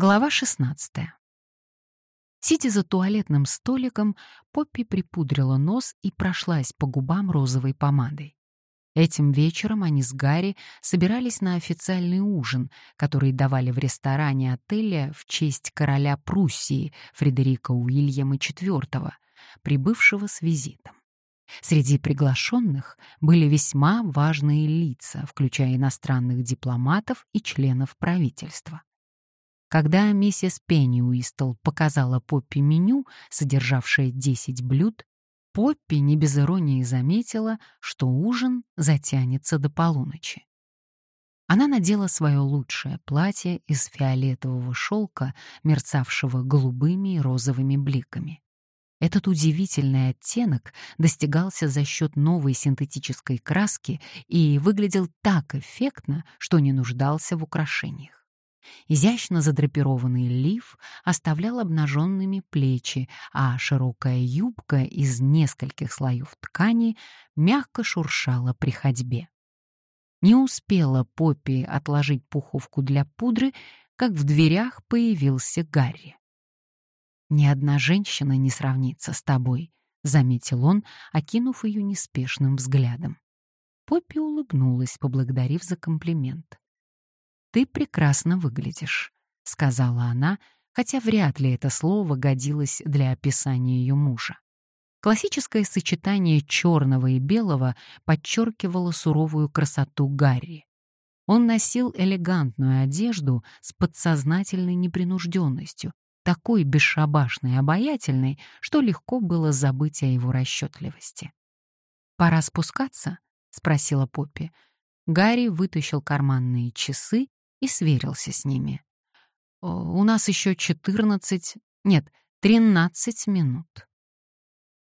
Глава 16. Сидя за туалетным столиком, Поппи припудрила нос и прошлась по губам розовой помадой. Этим вечером они с Гарри собирались на официальный ужин, который давали в ресторане отеля в честь короля Пруссии Фредерика Уильяма IV, прибывшего с визитом. Среди приглашенных были весьма важные лица, включая иностранных дипломатов и членов правительства. Когда миссис Пенни Уистл показала Поппи меню, содержавшее 10 блюд, Поппи не без иронии заметила, что ужин затянется до полуночи. Она надела свое лучшее платье из фиолетового шелка, мерцавшего голубыми и розовыми бликами. Этот удивительный оттенок достигался за счет новой синтетической краски и выглядел так эффектно, что не нуждался в украшениях. Изящно задрапированный лиф оставлял обнаженными плечи, а широкая юбка из нескольких слоев ткани мягко шуршала при ходьбе. Не успела Поппи отложить пуховку для пудры, как в дверях появился Гарри. «Ни одна женщина не сравнится с тобой», — заметил он, окинув ее неспешным взглядом. Поппи улыбнулась, поблагодарив за комплимент. «Ты прекрасно выглядишь», — сказала она, хотя вряд ли это слово годилось для описания ее мужа. Классическое сочетание черного и белого подчеркивало суровую красоту Гарри. Он носил элегантную одежду с подсознательной непринужденностью, такой бесшабашной и обаятельной, что легко было забыть о его расчетливости. «Пора спускаться?» — спросила Поппи. Гарри вытащил карманные часы и сверился с ними. «У нас еще 14, нет, 13 минут».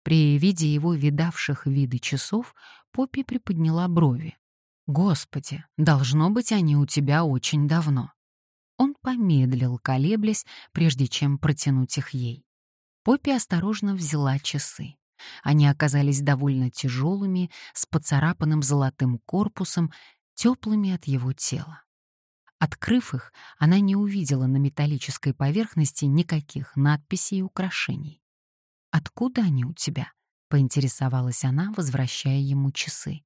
При виде его видавших виды часов Поппи приподняла брови. «Господи, должно быть, они у тебя очень давно». Он помедлил, колеблясь, прежде чем протянуть их ей. Поппи осторожно взяла часы. Они оказались довольно тяжелыми, с поцарапанным золотым корпусом, теплыми от его тела. Открыв их, она не увидела на металлической поверхности никаких надписей и украшений. «Откуда они у тебя?» — поинтересовалась она, возвращая ему часы.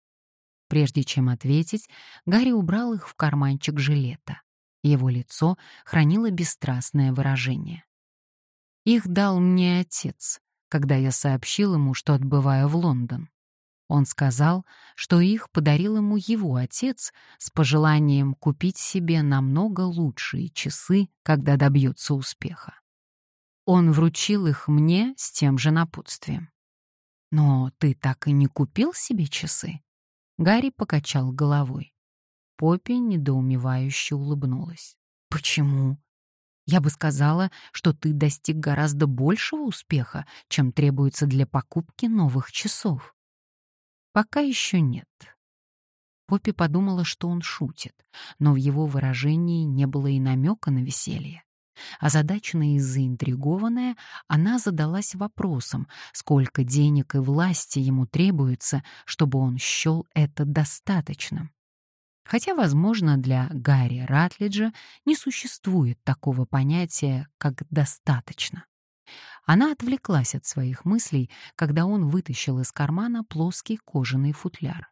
Прежде чем ответить, Гарри убрал их в карманчик жилета. Его лицо хранило бесстрастное выражение. «Их дал мне отец, когда я сообщил ему, что отбываю в Лондон. Он сказал, что их подарил ему его отец с пожеланием купить себе намного лучшие часы, когда добьется успеха. Он вручил их мне с тем же напутствием. «Но ты так и не купил себе часы?» Гарри покачал головой. Поппи недоумевающе улыбнулась. «Почему?» «Я бы сказала, что ты достиг гораздо большего успеха, чем требуется для покупки новых часов». Пока еще нет. Поппи подумала, что он шутит, но в его выражении не было и намека на веселье. Озадаченная и заинтригованная, она задалась вопросом, сколько денег и власти ему требуется, чтобы он счел это достаточным. Хотя, возможно, для Гарри Ратлиджа не существует такого понятия, как «достаточно». Она отвлеклась от своих мыслей, когда он вытащил из кармана плоский кожаный футляр.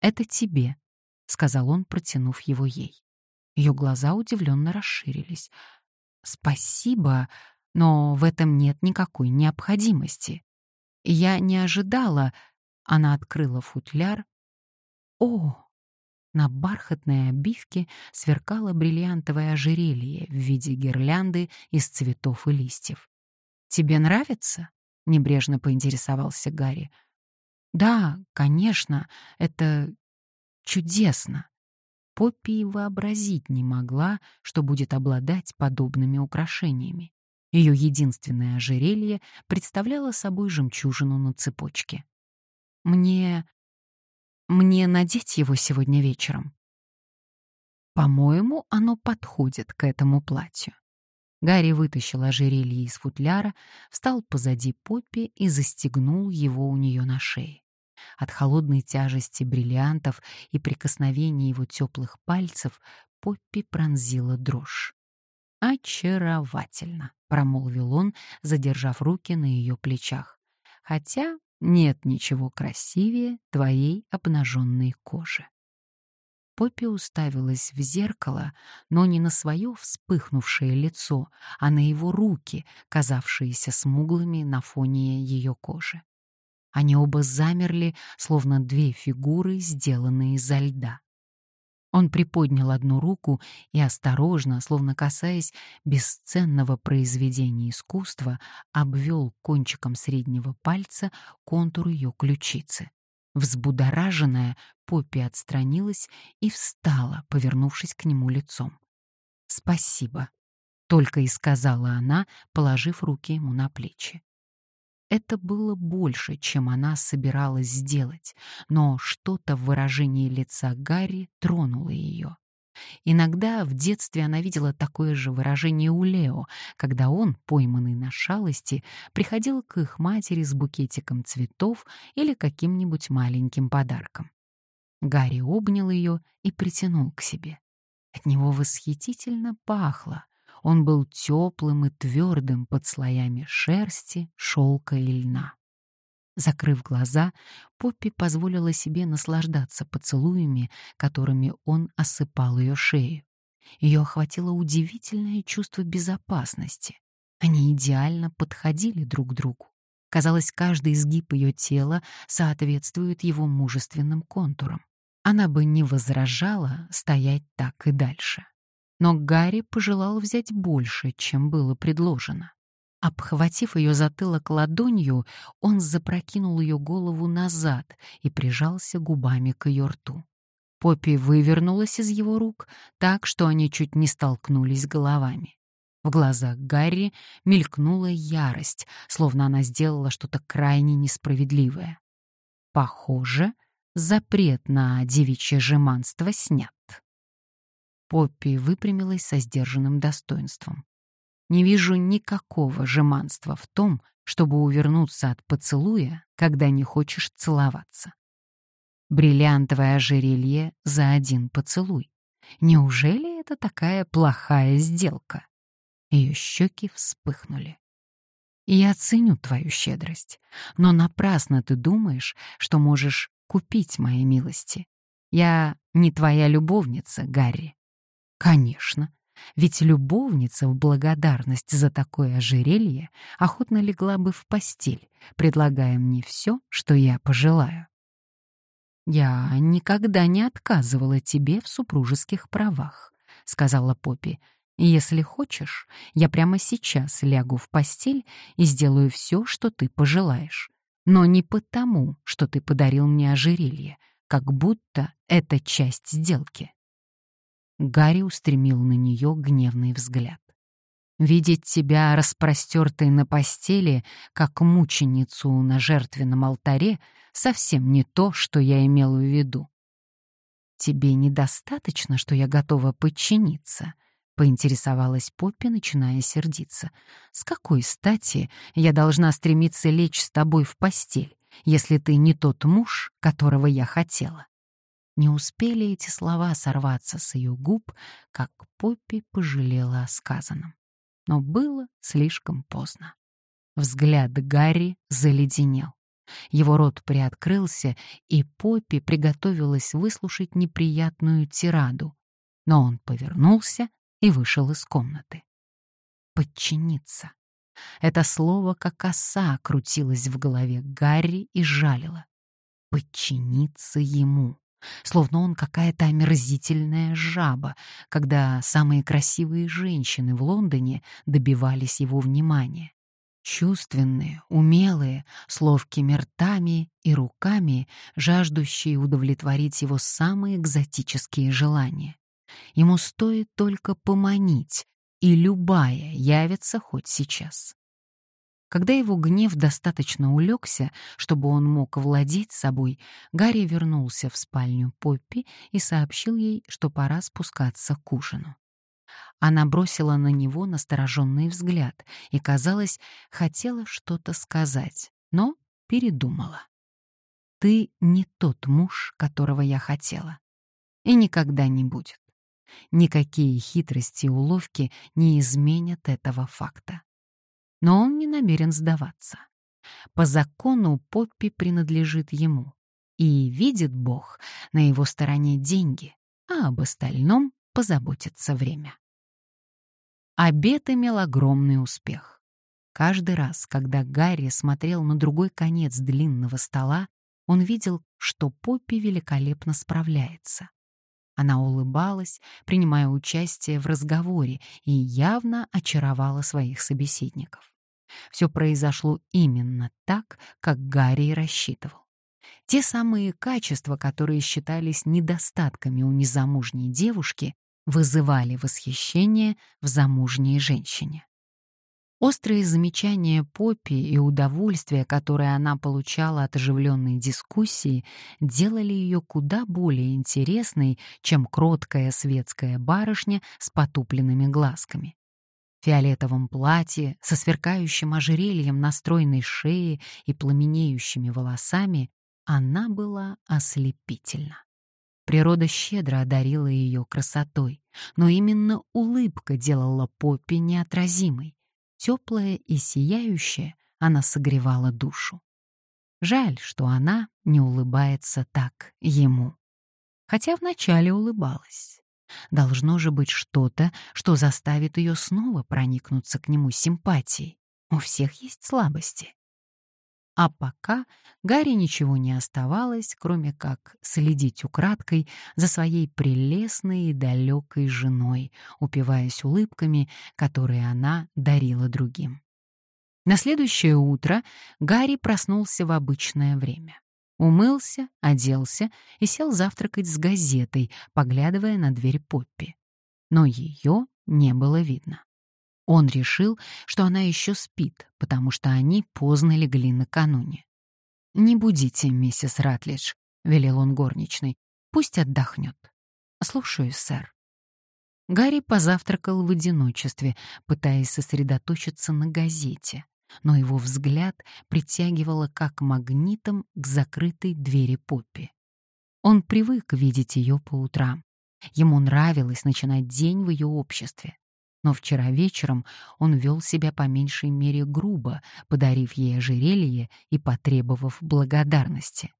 «Это тебе», — сказал он, протянув его ей. Ее глаза удивленно расширились. «Спасибо, но в этом нет никакой необходимости. Я не ожидала...» Она открыла футляр. «О!» На бархатной обивке сверкало бриллиантовое ожерелье в виде гирлянды из цветов и листьев. «Тебе нравится?» — небрежно поинтересовался Гарри. «Да, конечно, это чудесно». Поппи вообразить не могла, что будет обладать подобными украшениями. Ее единственное ожерелье представляло собой жемчужину на цепочке. «Мне... мне надеть его сегодня вечером?» «По-моему, оно подходит к этому платью». Гарри вытащил ожерелье из футляра, встал позади Поппи и застегнул его у нее на шее. От холодной тяжести бриллиантов и прикосновения его теплых пальцев Поппи пронзила дрожь. «Очаровательно», — промолвил он, задержав руки на ее плечах. «Хотя нет ничего красивее твоей обнаженной кожи». Поппи уставилась в зеркало, но не на свое вспыхнувшее лицо, а на его руки, казавшиеся смуглыми на фоне ее кожи. Они оба замерли, словно две фигуры, сделанные изо льда. Он приподнял одну руку и осторожно, словно касаясь бесценного произведения искусства, обвел кончиком среднего пальца контур ее ключицы. Взбудораженная, Поппи отстранилась и встала, повернувшись к нему лицом. «Спасибо», — только и сказала она, положив руки ему на плечи. Это было больше, чем она собиралась сделать, но что-то в выражении лица Гарри тронуло ее. Иногда в детстве она видела такое же выражение у Лео, когда он, пойманный на шалости, приходил к их матери с букетиком цветов или каким-нибудь маленьким подарком. Гарри обнял ее и притянул к себе. От него восхитительно пахло, он был теплым и твердым под слоями шерсти, шелка и льна. Закрыв глаза, Поппи позволила себе наслаждаться поцелуями, которыми он осыпал ее шею. Ее охватило удивительное чувство безопасности. Они идеально подходили друг к другу. Казалось, каждый изгиб ее тела соответствует его мужественным контурам. Она бы не возражала стоять так и дальше. Но Гарри пожелал взять больше, чем было предложено. Обхватив ее затылок ладонью, он запрокинул ее голову назад и прижался губами к ее рту. Поппи вывернулась из его рук так, что они чуть не столкнулись головами. В глазах Гарри мелькнула ярость, словно она сделала что-то крайне несправедливое. Похоже, запрет на девичье жеманство снят. Поппи выпрямилась со сдержанным достоинством. «Не вижу никакого жеманства в том, чтобы увернуться от поцелуя, когда не хочешь целоваться. Бриллиантовое ожерелье за один поцелуй. Неужели это такая плохая сделка?» Ее щеки вспыхнули. «Я ценю твою щедрость, но напрасно ты думаешь, что можешь купить мои милости. Я не твоя любовница, Гарри. Конечно, ведь любовница в благодарность за такое ожерелье охотно легла бы в постель, предлагая мне все, что я пожелаю. «Я никогда не отказывала тебе в супружеских правах», — сказала Поппи. «Если хочешь, я прямо сейчас лягу в постель и сделаю все, что ты пожелаешь. Но не потому, что ты подарил мне ожерелье, как будто это часть сделки». Гарри устремил на нее гневный взгляд. Видеть тебя распростертой на постели, как мученицу на жертвенном алтаре, совсем не то, что я имел в виду. «Тебе недостаточно, что я готова подчиниться?» — поинтересовалась Поппи, начиная сердиться. «С какой стати я должна стремиться лечь с тобой в постель, если ты не тот муж, которого я хотела?» Не успели эти слова сорваться с ее губ, как Поппи пожалела о сказанном. Но было слишком поздно. Взгляд Гарри заледенел. Его рот приоткрылся, и Поппи приготовилась выслушать неприятную тираду. Но он повернулся и вышел из комнаты. «Подчиниться». Это слово, как оса, крутилось в голове Гарри и жалило. «Подчиниться ему» словно он какая-то омерзительная жаба, когда самые красивые женщины в Лондоне добивались его внимания. Чувственные, умелые, с ловкими ртами и руками, жаждущие удовлетворить его самые экзотические желания. Ему стоит только поманить, и любая явится хоть сейчас. Когда его гнев достаточно улегся, чтобы он мог владеть собой, Гарри вернулся в спальню Поппи и сообщил ей, что пора спускаться к ужину. Она бросила на него настороженный взгляд и, казалось, хотела что-то сказать, но передумала. «Ты не тот муж, которого я хотела, и никогда не будет. Никакие хитрости и уловки не изменят этого факта. Но он не намерен сдаваться. По закону Поппи принадлежит ему. И видит Бог, на его стороне деньги, а об остальном позаботится время. Обед имел огромный успех. Каждый раз, когда Гарри смотрел на другой конец длинного стола, он видел, что Поппи великолепно справляется. Она улыбалась, принимая участие в разговоре, и явно очаровала своих собеседников. Все произошло именно так, как Гарри рассчитывал. Те самые качества, которые считались недостатками у незамужней девушки, вызывали восхищение в замужней женщине. Острые замечания Поппи и удовольствие, которое она получала от оживленной дискуссии, делали ее куда более интересной, чем кроткая светская барышня с потупленными глазками. Фиолетовом платье, со сверкающим ожерельем на стройной шее и пламенеющими волосами, она была ослепительна. Природа щедро одарила ее красотой, но именно улыбка делала Поппи неотразимой. Теплая и сияющая, она согревала душу. Жаль, что она не улыбается так ему. Хотя вначале улыбалась. Должно же быть что-то, что заставит ее снова проникнуться к нему симпатией. У всех есть слабости. А пока Гарри ничего не оставалось, кроме как следить украдкой за своей прелестной и далекой женой, упиваясь улыбками, которые она дарила другим. На следующее утро Гарри проснулся в обычное время. Умылся, оделся и сел завтракать с газетой, поглядывая на дверь Поппи. Но ее не было видно. Он решил, что она еще спит, потому что они поздно легли накануне. «Не будите, миссис Ратлидж», — велел он горничной. «Пусть отдохнет». «Слушаюсь, сэр». Гарри позавтракал в одиночестве, пытаясь сосредоточиться на газете, но его взгляд притягивало как магнитом к закрытой двери Поппи. Он привык видеть ее по утрам. Ему нравилось начинать день в ее обществе. Но вчера вечером он вел себя по меньшей мере грубо, подарив ей ожерелье и потребовав благодарности.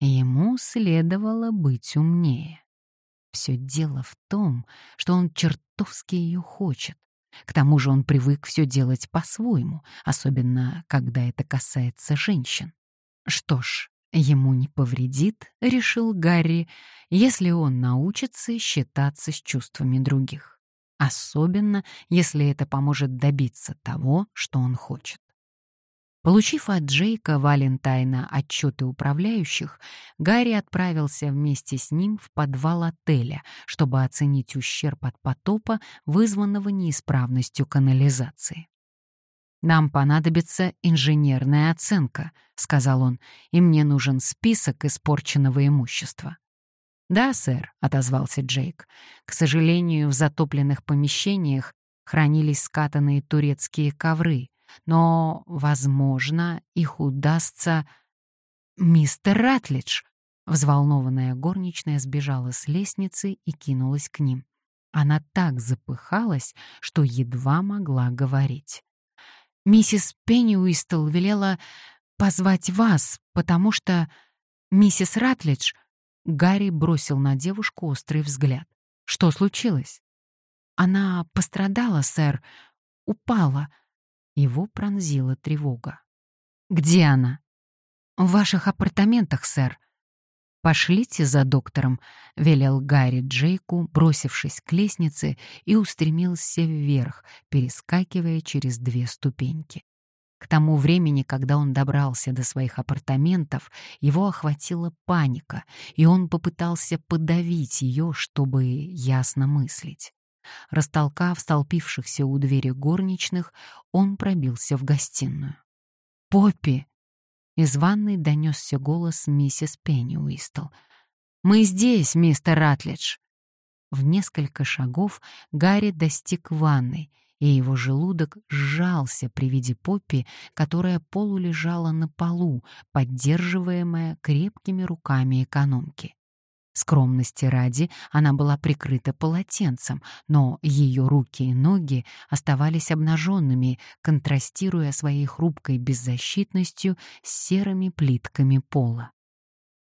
Ему следовало быть умнее. Все дело в том, что он чертовски ее хочет. К тому же он привык все делать по-своему, особенно когда это касается женщин. Что ж, ему не повредит, решил Гарри, если он научится считаться с чувствами других особенно если это поможет добиться того, что он хочет. Получив от Джейка Валентайна отчеты управляющих, Гарри отправился вместе с ним в подвал отеля, чтобы оценить ущерб от потопа, вызванного неисправностью канализации. «Нам понадобится инженерная оценка», — сказал он, — «и мне нужен список испорченного имущества». «Да, сэр», — отозвался Джейк. «К сожалению, в затопленных помещениях хранились скатанные турецкие ковры, но, возможно, их удастся...» «Мистер Ратлидж!» Взволнованная горничная сбежала с лестницы и кинулась к ним. Она так запыхалась, что едва могла говорить. «Миссис Пенни Уистл велела позвать вас, потому что миссис Ратлидж Гарри бросил на девушку острый взгляд. «Что случилось?» «Она пострадала, сэр. Упала». Его пронзила тревога. «Где она?» «В ваших апартаментах, сэр». «Пошлите за доктором», — велел Гарри Джейку, бросившись к лестнице, и устремился вверх, перескакивая через две ступеньки. К тому времени, когда он добрался до своих апартаментов, его охватила паника, и он попытался подавить ее, чтобы ясно мыслить. Растолкав столпившихся у двери горничных, он пробился в гостиную. «Поппи!» Из ванной донесся голос миссис Пенни Уистл. «Мы здесь, мистер Ратлидж!» В несколько шагов Гарри достиг ванной и его желудок сжался при виде Поппи, которая полулежала на полу, поддерживаемая крепкими руками экономки. Скромности ради она была прикрыта полотенцем, но ее руки и ноги оставались обнаженными, контрастируя своей хрупкой беззащитностью с серыми плитками пола.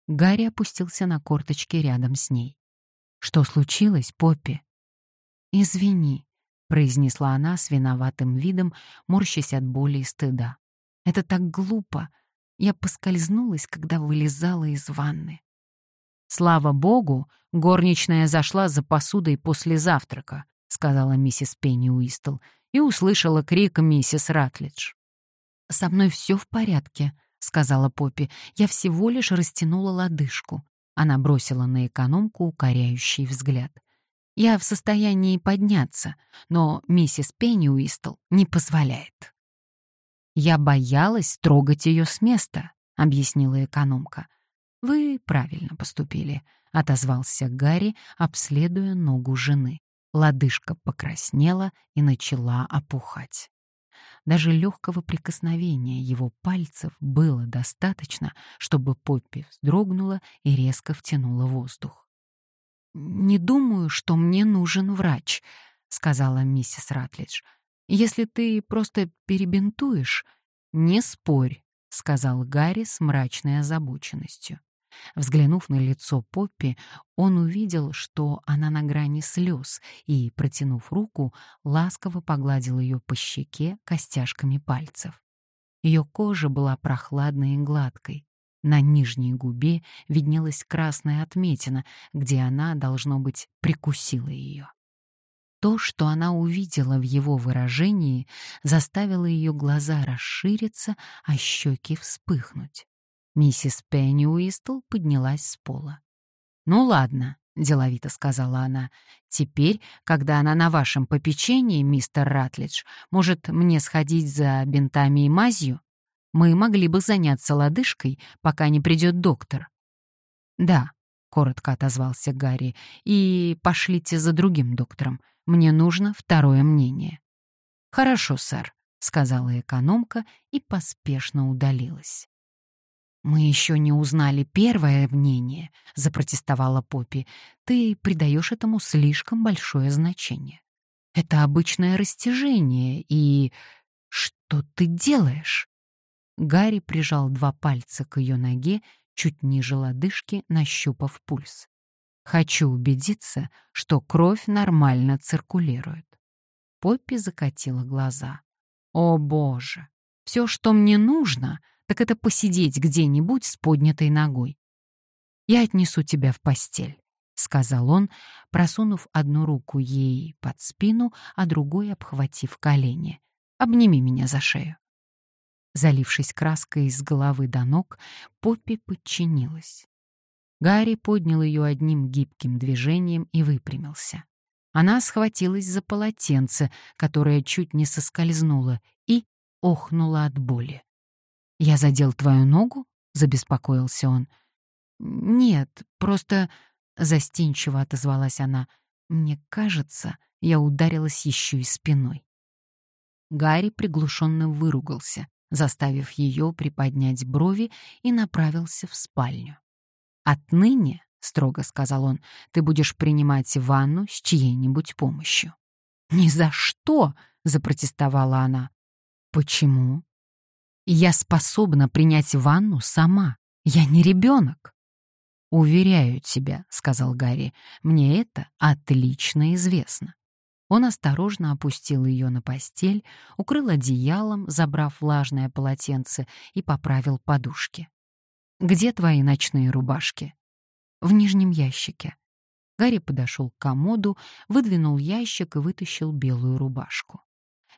Гарри опустился на корточки рядом с ней. «Что случилось, Поппи?» «Извини», — произнесла она с виноватым видом, морщась от боли и стыда. «Это так глупо. Я поскользнулась, когда вылезала из ванны». «Слава богу, горничная зашла за посудой после завтрака», — сказала миссис Пенни Уистл, и услышала крик миссис Ратлидж. «Со мной все в порядке», — сказала Поппи. «Я всего лишь растянула лодыжку». Она бросила на экономку укоряющий взгляд. «Я в состоянии подняться, но миссис Пенни Уистл не позволяет». «Я боялась трогать ее с места», — объяснила экономка. «Вы правильно поступили», — отозвался Гарри, обследуя ногу жены. Лодыжка покраснела и начала опухать. Даже легкого прикосновения его пальцев было достаточно, чтобы Поппи вздрогнула и резко втянула воздух. «Не думаю, что мне нужен врач», — сказала миссис Ратлидж. «Если ты просто перебинтуешь...» «Не спорь», — сказал Гарри с мрачной озабоченностью. Взглянув на лицо Поппи, он увидел, что она на грани слез, и, протянув руку, ласково погладил ее по щеке костяшками пальцев. Ее кожа была прохладной и гладкой. На нижней губе виднелась красная отметина, где она, должно быть, прикусила ее. То, что она увидела в его выражении, заставило ее глаза расшириться, а щеки вспыхнуть. Миссис Пенни Уистл поднялась с пола. «Ну ладно», — деловито сказала она. «Теперь, когда она на вашем попечении, мистер Ратлидж, может, мне сходить за бинтами и мазью? Мы могли бы заняться лодыжкой, пока не придет доктор». «Да», — коротко отозвался Гарри, — «и пошлите за другим доктором. Мне нужно второе мнение». «Хорошо, сэр», — сказала экономка и поспешно удалилась. «Мы еще не узнали первое мнение», — запротестовала Поппи. «Ты придаешь этому слишком большое значение. Это обычное растяжение, и... Что ты делаешь?» Гарри прижал два пальца к ее ноге, чуть ниже лодыжки, нащупав пульс. «Хочу убедиться, что кровь нормально циркулирует». Поппи закатила глаза. «О, Боже! Все, что мне нужно, так это посидеть где-нибудь с поднятой ногой. «Я отнесу тебя в постель», — сказал он, просунув одну руку ей под спину, а другой обхватив колени. «Обними меня за шею». Залившись краской с головы до ног, Поппи подчинилась. Гарри поднял ее одним гибким движением и выпрямился. Она схватилась за полотенце, которое чуть не соскользнуло, и охнула от боли. «Я задел твою ногу?» — забеспокоился он. «Нет, просто...» — застенчиво отозвалась она. «Мне кажется, я ударилась еще и спиной». Гарри приглушенно выругался, заставив ее приподнять брови и направился в спальню. «Отныне, — строго сказал он, — ты будешь принимать ванну с чьей-нибудь помощью». «Ни за что!» — запротестовала она. «Почему?» Я способна принять ванну сама. Я не ребенок. «Уверяю тебя», — сказал Гарри, — «мне это отлично известно». Он осторожно опустил ее на постель, укрыл одеялом, забрав влажное полотенце, и поправил подушки. «Где твои ночные рубашки?» «В нижнем ящике». Гарри подошел к комоду, выдвинул ящик и вытащил белую рубашку.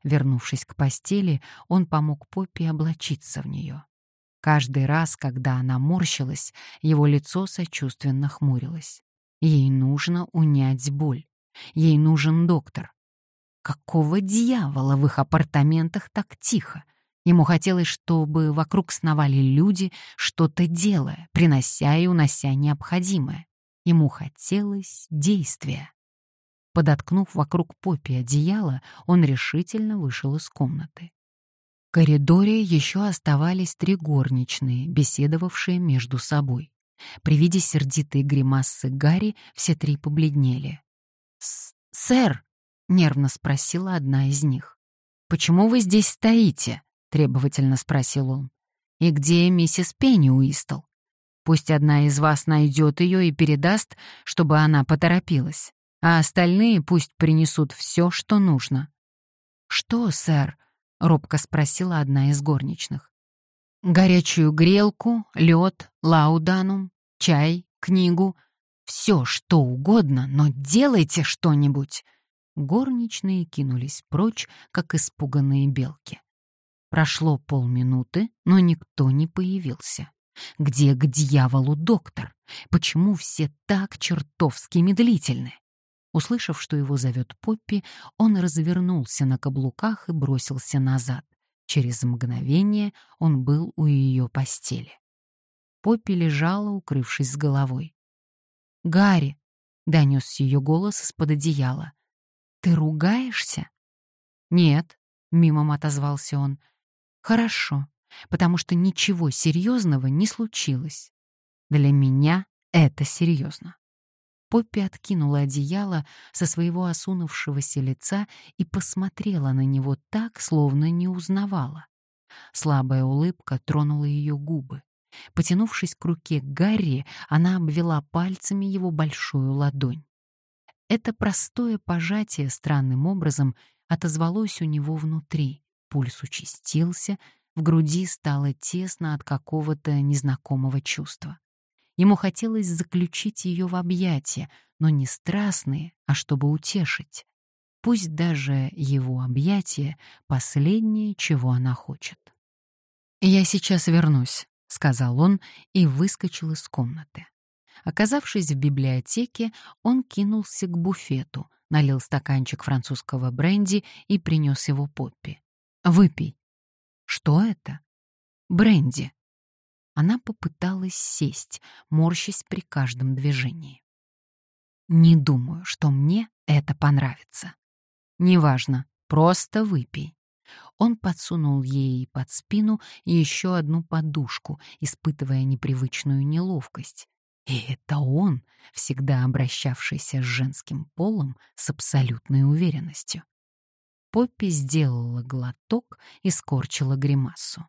Вернувшись к постели, он помог Поппи облачиться в нее. Каждый раз, когда она морщилась, его лицо сочувственно хмурилось. Ей нужно унять боль. Ей нужен доктор. Какого дьявола в их апартаментах так тихо? Ему хотелось, чтобы вокруг сновали люди, что-то делая, принося и унося необходимое. Ему хотелось действия. Подоткнув вокруг Поппи одеяло, он решительно вышел из комнаты. В коридоре еще оставались три горничные, беседовавшие между собой. При виде сердитой гримасы Гарри все три побледнели. «Сэр!» — нервно спросила одна из них. «Почему вы здесь стоите?» — требовательно спросил он. «И где миссис Пенни Уистл? Пусть одна из вас найдет ее и передаст, чтобы она поторопилась, а остальные пусть принесут все, что нужно». «Что, сэр?» — робко спросила одна из горничных. «Горячую грелку, лед, лауданум, чай, книгу, все что угодно, но делайте что-нибудь!» Горничные кинулись прочь, как испуганные белки. Прошло полминуты, но никто не появился. Где к дьяволу доктор? Почему все так чертовски медлительны? Услышав, что его зовет Поппи, он развернулся на каблуках и бросился назад. Через мгновение он был у ее постели. Поппи лежала, укрывшись с головой. «Гарри!» — донес ее голос из-под одеяла. «Ты ругаешься?» «Нет», — мимом отозвался он. «Хорошо, потому что ничего серьезного не случилось. Для меня это серьезно». Поппи откинула одеяло со своего осунувшегося лица и посмотрела на него так, словно не узнавала. Слабая улыбка тронула ее губы. Потянувшись к руке Гарри, она обвела пальцами его большую ладонь. Это простое пожатие странным образом отозвалось у него внутри. Пульс участился, в груди стало тесно от какого-то незнакомого чувства. Ему хотелось заключить ее в объятия, но не страстные, а чтобы утешить. Пусть даже его объятия — последнее, чего она хочет. «Я сейчас вернусь», — сказал он и выскочил из комнаты. Оказавшись в библиотеке, он кинулся к буфету, налил стаканчик французского бренди и принес его Поппи. «Выпей». «Что это?» «Бренди». Она попыталась сесть, морщась при каждом движении. «Не думаю, что мне это понравится». «Неважно, просто выпей». Он подсунул ей под спину еще одну подушку, испытывая непривычную неловкость. И это он, всегда обращавшийся с женским полом с абсолютной уверенностью. Поппи сделала глоток и скорчила гримасу.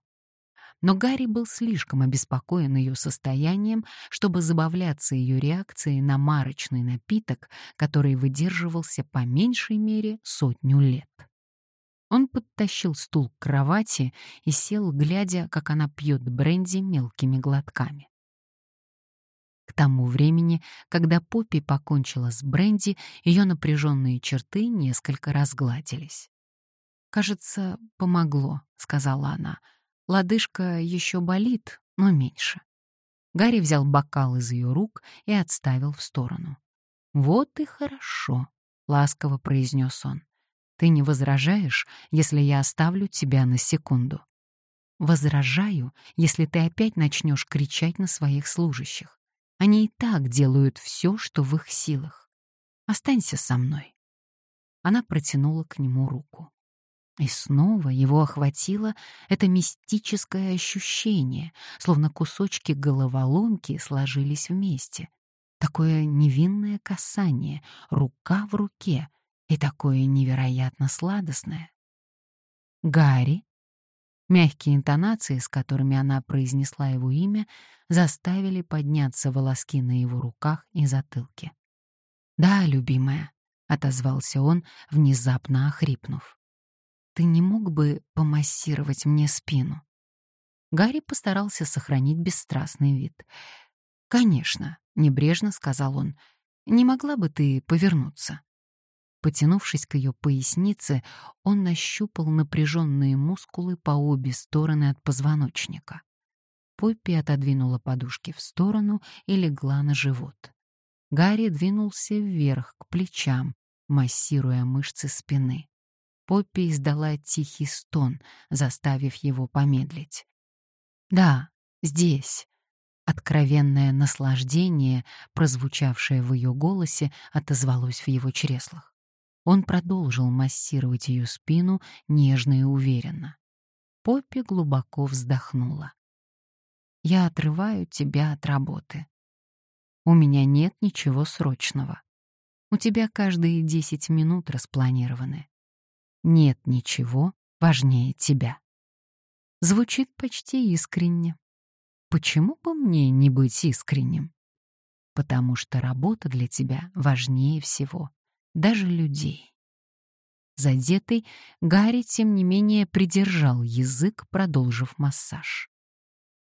Но Гарри был слишком обеспокоен ее состоянием, чтобы забавляться ее реакцией на марочный напиток, который выдерживался по меньшей мере сотню лет. Он подтащил стул к кровати и сел, глядя, как она пьет бренди мелкими глотками. К тому времени, когда Поппи покончила с бренди, ее напряженные черты несколько разгладились. «Кажется, помогло», — сказала она. «Лодыжка еще болит, но меньше». Гарри взял бокал из ее рук и отставил в сторону. «Вот и хорошо», — ласково произнес он. Ты не возражаешь, если я оставлю тебя на секунду? Возражаю, если ты опять начнешь кричать на своих служащих. Они и так делают все, что в их силах. Останься со мной. Она протянула к нему руку. И снова его охватило это мистическое ощущение, словно кусочки головоломки сложились вместе. Такое невинное касание, рука в руке, и такое невероятно сладостное. Гарри. Мягкие интонации, с которыми она произнесла его имя, заставили подняться волоски на его руках и затылке. «Да, любимая», — отозвался он, внезапно охрипнув. «Ты не мог бы помассировать мне спину?» Гарри постарался сохранить бесстрастный вид. «Конечно», — небрежно сказал он, — «не могла бы ты повернуться?» Потянувшись к ее пояснице, он нащупал напряженные мускулы по обе стороны от позвоночника. Поппи отодвинула подушки в сторону и легла на живот. Гарри двинулся вверх, к плечам, массируя мышцы спины. Поппи издала тихий стон, заставив его помедлить. «Да, здесь». Откровенное наслаждение, прозвучавшее в ее голосе, отозвалось в его чреслах. Он продолжил массировать ее спину нежно и уверенно. Поппи глубоко вздохнула. «Я отрываю тебя от работы», У меня нет ничего срочного. У тебя каждые десять минут распланированы. Нет ничего важнее тебя. Звучит почти искренне. Почему бы мне не быть искренним? Потому что работа для тебя важнее всего, даже людей. Задетый, Гарри, тем не менее, придержал язык, продолжив массаж.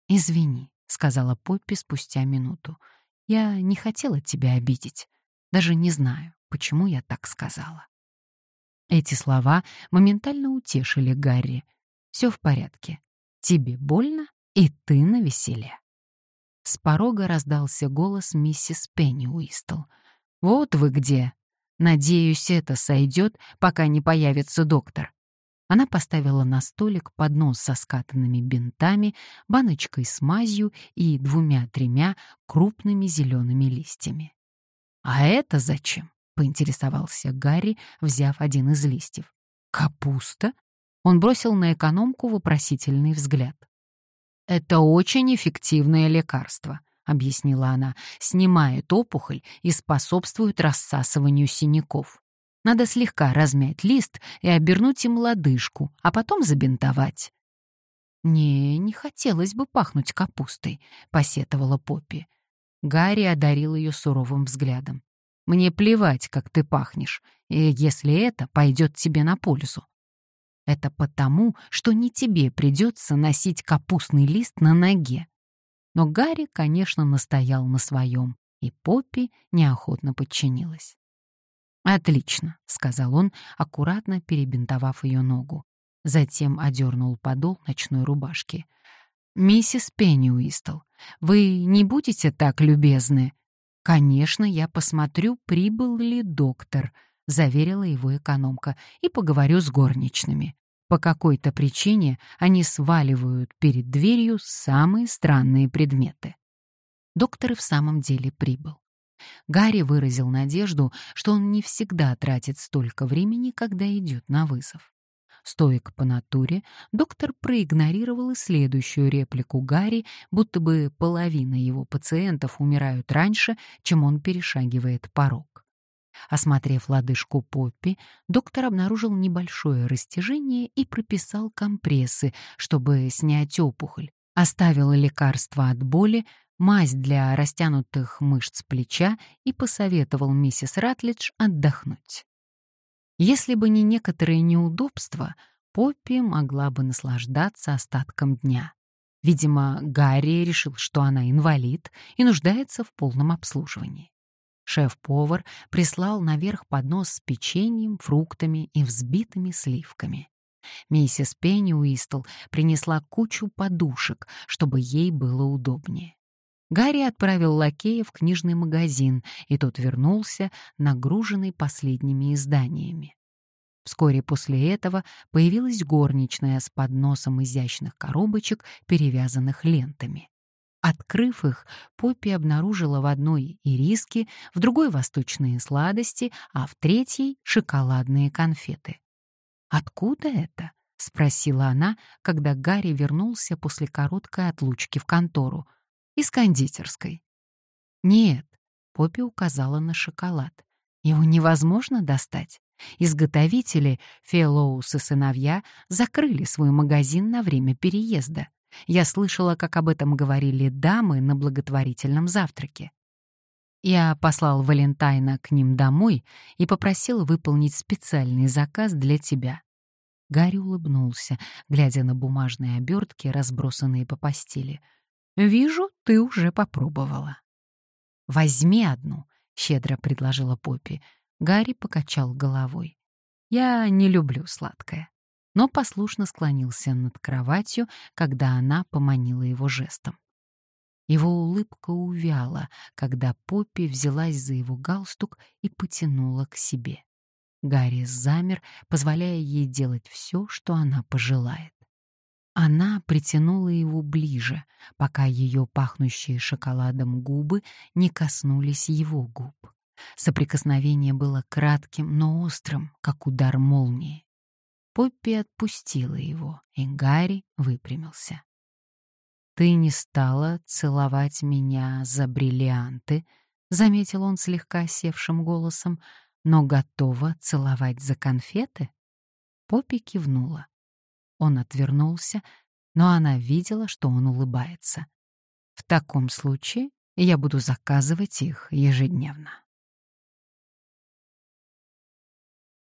«Извини», — сказала Поппи спустя минуту. «Я не хотела тебя обидеть. Даже не знаю, почему я так сказала». Эти слова моментально утешили Гарри. «Все в порядке. Тебе больно, и ты на веселе». С порога раздался голос миссис Пенни Уистл. «Вот вы где! Надеюсь, это сойдет, пока не появится доктор. Она поставила на столик поднос со скатанными бинтами, баночкой с мазью и двумя-тремя крупными зелеными листьями. «А это зачем?» — поинтересовался Гарри, взяв один из листьев. «Капуста?» Он бросил на экономку вопросительный взгляд. «Это очень эффективное лекарство объяснила она, снимает опухоль и способствует рассасыванию синяков. Надо слегка размять лист и обернуть им лодыжку, а потом забинтовать. «Не, не хотелось бы пахнуть капустой», — посетовала Поппи. Гарри одарил ее суровым взглядом. «Мне плевать, как ты пахнешь, и если это пойдет тебе на пользу. Это потому, что не тебе придется носить капустный лист на ноге. Но Гарри, конечно, настоял на своем, и Поппи неохотно подчинилась. «Отлично», — сказал он, аккуратно перебинтовав ее ногу. Затем одернул подол ночной рубашки. «Миссис Пенни Уистл, вы не будете так любезны?» «Конечно, я посмотрю, прибыл ли доктор», — заверила его экономка, «и поговорю с горничными. По какой-то причине они сваливают перед дверью самые странные предметы. Доктор в самом деле прибыл. Гарри выразил надежду, что он не всегда тратит столько времени, когда идет на вызов. Стоик по натуре, доктор проигнорировал и следующую реплику Гарри, будто бы половина его пациентов умирают раньше, чем он перешагивает порог. Осмотрев лодыжку Поппи, доктор обнаружил небольшое растяжение и прописал компрессы, чтобы снять опухоль. Оставил лекарства от боли, мазь для растянутых мышц плеча и посоветовал миссис Ратлидж отдохнуть. Если бы не некоторые неудобства, Поппи могла бы наслаждаться остатком дня. Видимо, Гарри решил, что она инвалид и нуждается в полном обслуживании. Шеф-повар прислал наверх поднос с печеньем, фруктами и взбитыми сливками. Миссис Пенни Уистл принесла кучу подушек, чтобы ей было удобнее. Гарри отправил лакея в книжный магазин, и тот вернулся, нагруженный последними изданиями. Вскоре после этого появилась горничная с подносом изящных коробочек, перевязанных лентами. Открыв их, Поппи обнаружила в одной ириски, в другой — восточные сладости, а в третьей — шоколадные конфеты. «Откуда это?» — спросила она, когда Гарри вернулся после короткой отлучки в контору. «Из кондитерской». «Нет», — Поппи указала на шоколад. «Его невозможно достать. Изготовители, Феллоус и сыновья, закрыли свой магазин на время переезда. Я слышала, как об этом говорили дамы на благотворительном завтраке. Я послал Валентайна к ним домой и попросил выполнить специальный заказ для тебя. Гарри улыбнулся, глядя на бумажные обертки, разбросанные по постели. «Вижу, ты уже попробовала». «Возьми одну», — щедро предложила Поппи. Гарри покачал головой. «Я не люблю сладкое» но послушно склонился над кроватью, когда она поманила его жестом. Его улыбка увяла, когда Поппи взялась за его галстук и потянула к себе. Гарри замер, позволяя ей делать все, что она пожелает. Она притянула его ближе, пока ее пахнущие шоколадом губы не коснулись его губ. Соприкосновение было кратким, но острым, как удар молнии. Поппи отпустила его, и Гарри выпрямился. «Ты не стала целовать меня за бриллианты, — заметил он слегка севшим голосом, «но готова целовать за конфеты?» Поппи кивнула. Он отвернулся, но она видела, что он улыбается. «В таком случае я буду заказывать их ежедневно».